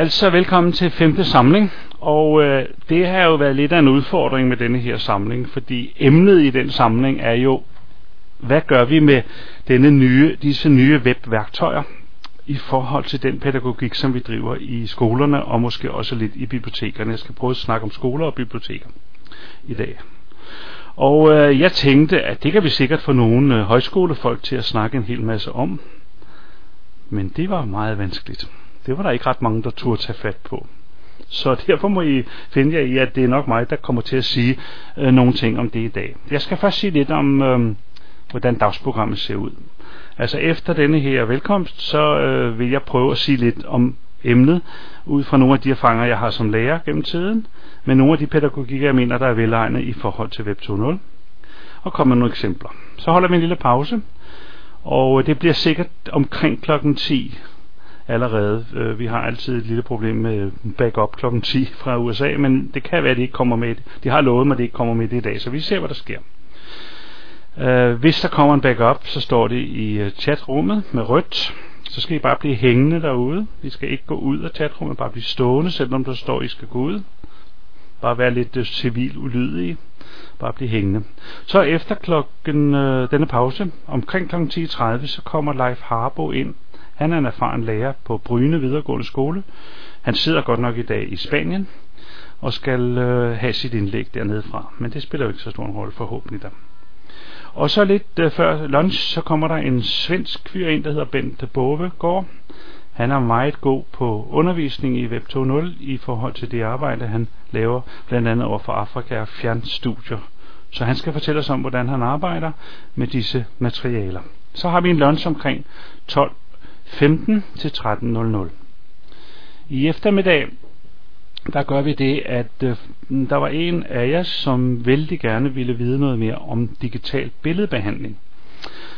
Altså, velkommen til femte samling. Og øh, det har jo været lidt af en udfordring med denne her samling, fordi emnet i den samling er jo, hvad gør vi med denne nye, disse nye webværktøjer i forhold til den pædagogik, som vi driver i skolerne og måske også lidt i bibliotekerne. Jeg skal prøve at snakke om skoler og biblioteker i dag. Og øh, jeg tænkte, at det kan vi sikkert få nogle øh, højskolefolk til at snakke en hel masse om. Men det var meget vanskeligt. Det var der ikke ret mange, der turde tage fat på. Så derfor må I finde jer i, at det er nok mig, der kommer til at sige øh, nogle ting om det i dag. Jeg skal først sige lidt om, øh, hvordan dagsprogrammet ser ud. Altså efter denne her velkomst, så øh, vil jeg prøve at sige lidt om emnet, ud fra nogle af de erfaringer, jeg har som lærer gennem tiden, men nogle af de pædagogikker, jeg mener, der er velegnet i forhold til Web 2.0, og komme med nogle eksempler. Så holder vi en lille pause, og det bliver sikkert omkring klokken 10 allerede. Øh, vi har altid et lille problem med backup klokken 10 fra USA, men det kan være, at de ikke kommer med det. De har lovet mig, at det ikke kommer med det i dag, så vi ser, hvad der sker. Uh, hvis der kommer en backup, så står det i øh, chatrummet med rødt. Så skal I bare blive hængende derude. I skal ikke gå ud af chatrummet, bare blive stående, selvom der står, at I skal gå ud. Bare være lidt øh, civil ulydige. Bare blive hængende. Så efter klokken, denne pause, omkring kl. 10.30, så kommer Leif Harbo ind han er en erfaren lærer på Bryne videregående skole. Han sidder godt nok i dag i Spanien og skal øh, have sit indlæg dernede fra. Men det spiller jo ikke så stor en rolle forhåbentlig der. Og så lidt øh, før lunch, så kommer der en svensk fyr ind, der hedder Bent Bovegård. Han er meget god på undervisning i Web 2.0 i forhold til det arbejde, han laver blandt andet over for Afrika og fjernstudier. Så han skal fortælle os om, hvordan han arbejder med disse materialer. Så har vi en lunch omkring 12 15 til 13.00. I eftermiddag, der gør vi det, at øh, der var en af jer, som vældig gerne ville vide noget mere om digital billedbehandling.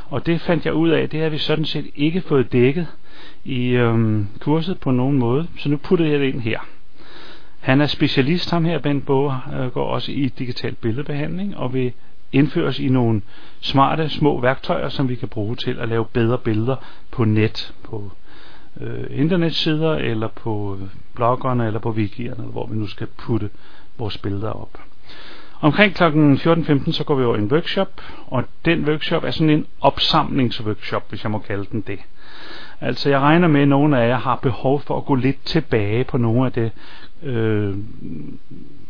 Og det fandt jeg ud af, det har vi sådan set ikke fået dækket i øh, kurset på nogen måde, så nu putter jeg det ind her. Han er specialist, ham her, Ben Boge, øh, går også i digital billedbehandling, og vil indføres i nogle smarte små værktøjer, som vi kan bruge til at lave bedre billeder på net, på øh, internetsider, eller på bloggerne, eller på wikierne, hvor vi nu skal putte vores billeder op. Omkring kl. 14.15 så går vi over i en workshop, og den workshop er sådan en opsamlingsworkshop, hvis jeg må kalde den det. Altså jeg regner med, at nogle af jer har behov for at gå lidt tilbage på nogle af det øh,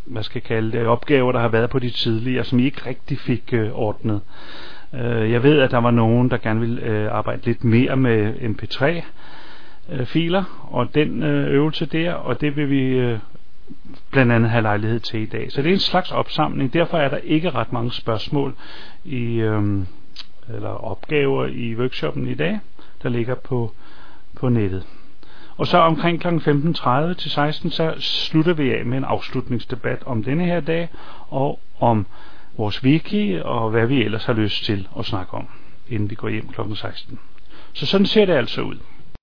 hvad skal jeg kalde det, opgaver, der har været på de tidligere, som I ikke rigtig fik øh, ordnet. Øh, jeg ved, at der var nogen, der gerne ville øh, arbejde lidt mere med MP3 øh, filer, og den øh, øvelse der, og det vil vi øh, blandt andet have lejlighed til i dag. Så det er en slags opsamling, derfor er der ikke ret mange spørgsmål i øh, eller opgaver i workshoppen i dag, der ligger på, på nettet. Og så omkring kl. 15.30 til 16, så slutter vi af med en afslutningsdebat om denne her dag, og om vores wiki, og hvad vi ellers har lyst til at snakke om, inden vi går hjem kl. 16. Så sådan ser det altså ud.